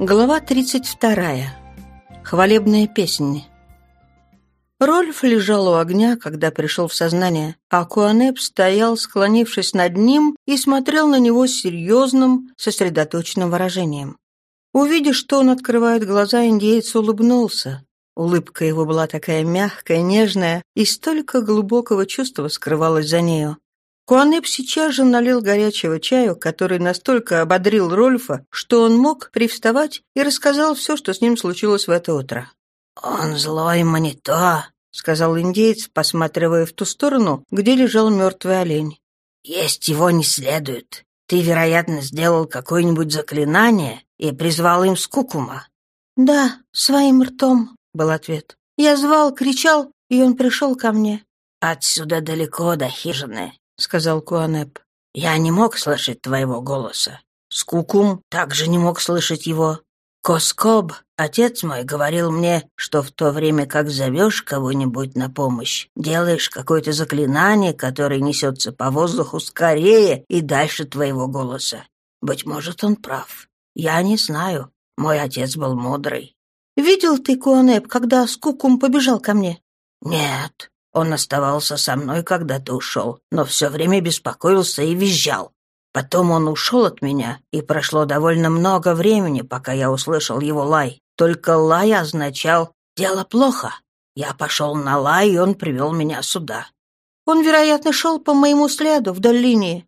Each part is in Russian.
Глава 32. Хвалебная песня. Рольф лежал у огня, когда пришел в сознание, а Куанеп стоял, склонившись над ним, и смотрел на него серьезным, сосредоточенным выражением. Увидев, что он открывает глаза, индеец улыбнулся. Улыбка его была такая мягкая, нежная, и столько глубокого чувства скрывалось за нею. Куанеп сейчас же налил горячего чаю, который настолько ободрил Рольфа, что он мог привставать и рассказал все, что с ним случилось в это утро. «Он злой манито», — сказал индейец, посматривая в ту сторону, где лежал мертвый олень. «Есть его не следует. Ты, вероятно, сделал какое-нибудь заклинание и призвал им скукума». «Да, своим ртом», — был ответ. «Я звал, кричал, и он пришел ко мне». «Отсюда далеко до хижины сказал Куанеп. «Я не мог слышать твоего голоса. Скукум также не мог слышать его. Коскоб, отец мой, говорил мне, что в то время, как зовешь кого-нибудь на помощь, делаешь какое-то заклинание, которое несется по воздуху скорее и дальше твоего голоса. Быть может, он прав. Я не знаю. Мой отец был мудрый. «Видел ты, Куанеп, когда Скукум побежал ко мне?» «Нет. Он оставался со мной, когда ты ушел, но все время беспокоился и визжал. Потом он ушел от меня, и прошло довольно много времени, пока я услышал его лай. Только лай означал «дело плохо». Я пошел на лай, и он привел меня сюда. Он, вероятно, шел по моему следу вдоль линии.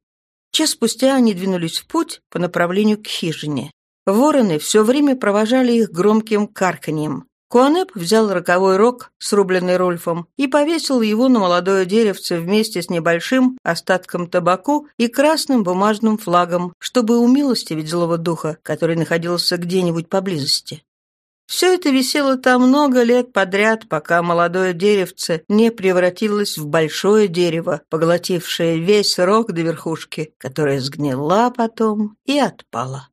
Час спустя они двинулись в путь по направлению к хижине. Вороны все время провожали их громким карканьем. Куанеп взял роковой рог, срубленный Рольфом, и повесил его на молодое деревце вместе с небольшим остатком табаку и красным бумажным флагом, чтобы умилостивить злого духа, который находился где-нибудь поблизости. Все это висело там много лет подряд, пока молодое деревце не превратилось в большое дерево, поглотившее весь рог до верхушки, которая сгнила потом и отпала.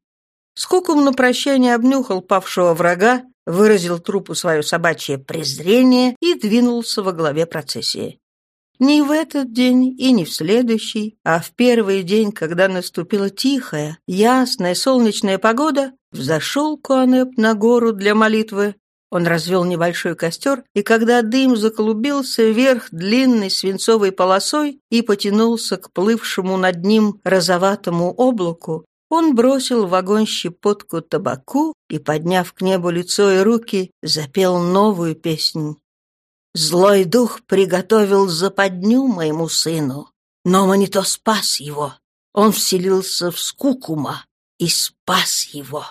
Скукум на прощание обнюхал павшего врага, выразил трупу свое собачье презрение и двинулся во главе процессии. Не в этот день и не в следующий, а в первый день, когда наступила тихая, ясная солнечная погода, взошел Куанеп на гору для молитвы. Он развел небольшой костер, и когда дым заколубился вверх длинной свинцовой полосой и потянулся к плывшему над ним розоватому облаку, он бросил в огонь щепотку табаку и, подняв к небу лицо и руки, запел новую песнь. «Злой дух приготовил западню моему сыну, но Манито спас его. Он вселился в Скукума и спас его».